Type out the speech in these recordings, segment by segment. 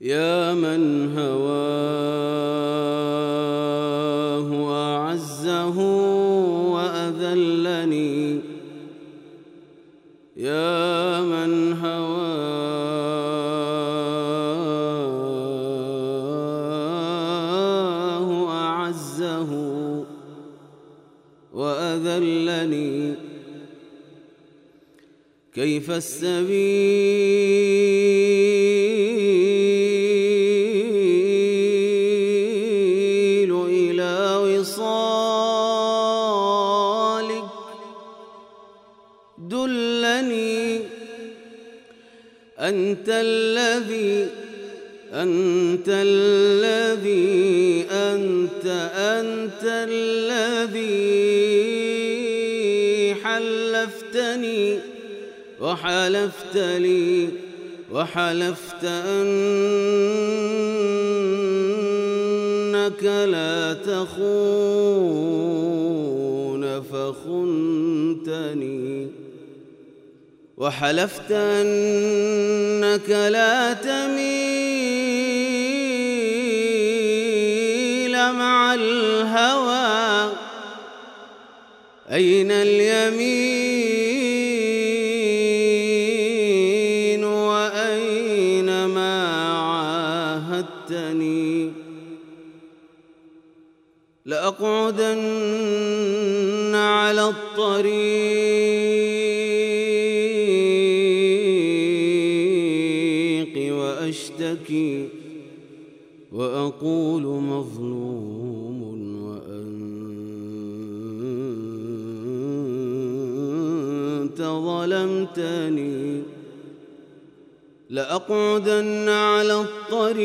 يا من هواه أعزه وأذلني. يا من هواه أعزه وأذلني. كيف السبيل دلني أنت الذي أنت الذي أنت أنت الذي حلفتني وحلفت لي وحلفت أنك لا تخون فخنتني. وحلفت أنك لا تميل مع الهوى. أين اليمين وأين ما عاهدتني؟ لأقعدن على الطريق وأقول مظلوم وأنت ظلمتني. لأقعدن على الطريق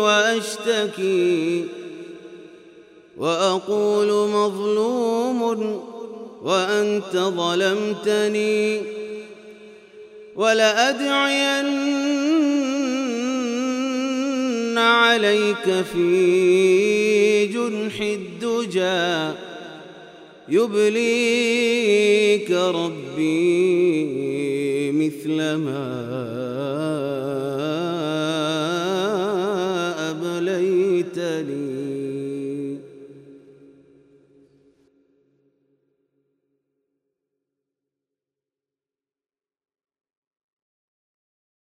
وأشتكي. وأقول مظلوم وأنت ظلمتني ولأدعين عليك في جنح الدجى. يبليك ربي مثل ما أبليتني.